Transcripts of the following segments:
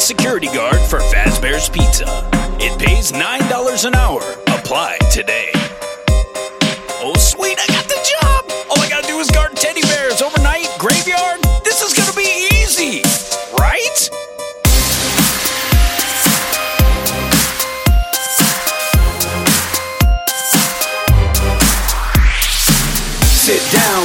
security guard for Fazbear's Pizza. It pays $9 an hour. Apply today. Oh, sweet, I got the job! All I gotta do is guard teddy bears overnight,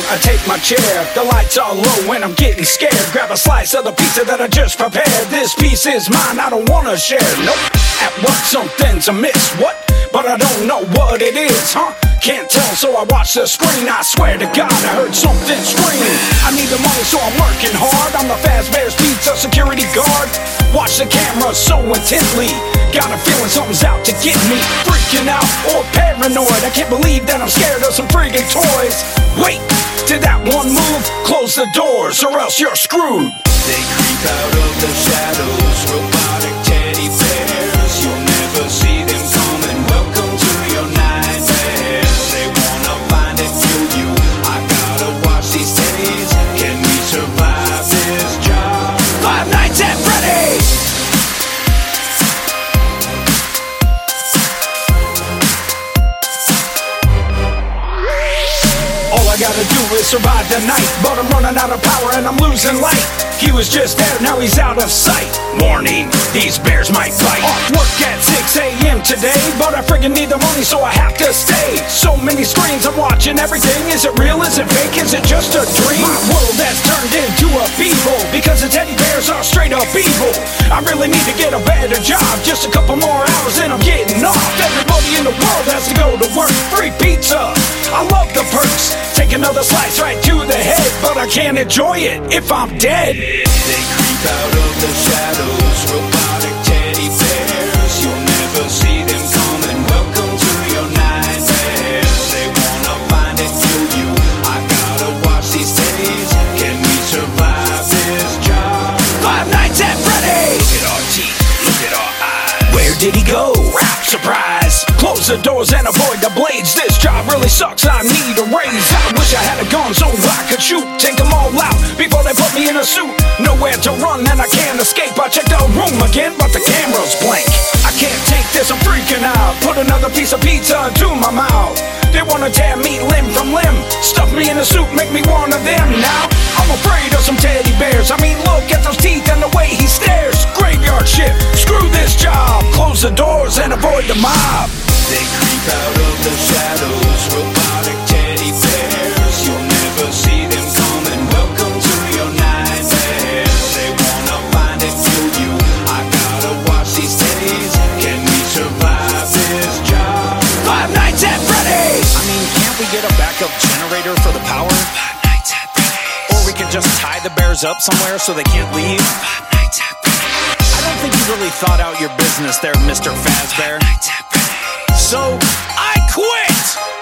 I take my chair. The lights are low when I'm getting scared. Grab a slice of the pizza that I just prepared. This piece is mine, I don't wanna share. Nope. At work, something's amiss. What? But I don't know what it is, huh? Can't tell, so I watch the screen. I swear to God, I heard something scream. I need the money, so I'm working hard. I'm the Fazbear's Pizza security guard. Watch the camera so intently. Got a feeling something's out to get me. Freaking out or paranoid. I can't believe that I'm scared of some friggin' toys. Wait, did that one move? Close the doors or else you're screwed. They creep out of the shadows, gotta do is survive the night, but I'm running out of power and I'm losing light. He was just there, now he's out of sight. Warning, these bears might bite. Off work at 6 a.m. today, but I friggin' need the money, so I have to stay. So many screens, I'm watching everything. Is it real? Is it fake? Is it just a dream? My world has turned into a feeble because the teddy bears are straight up evil. I really need to get a better job. Just a couple more hours and I'm getting off. Everybody in the world has to go to slice right to the head, but I can't enjoy it if I'm dead. They creep out of the shadows, robotic teddy bears. You'll never see them coming. Welcome to your nightmares. They wanna find and kill you. I gotta watch these teddies. Can we survive this job? Five Nights at Freddy's. Look at our teeth, look at our eyes. Where did he go? Rap surprise. Close the doors and avoid the blades. This job really sucks. I need a raise. I wish I had a gun so I could shoot. Take them all out before they put me in a suit. Nowhere to run and I can't escape. I check the room again, but the camera's blank. I can't take this. I'm freaking out. Put another piece of pizza into my mouth. They wanna tear me limb from limb. Stuff me in a suit, make me one of them. Now I'm afraid of some teddy bears. I mean, look at those teeth and the way he backup generator for the power? Or we could just tie the bears up somewhere so they can't leave? I don't think you really thought out your business there, Mr. Fazbear. So, I quit!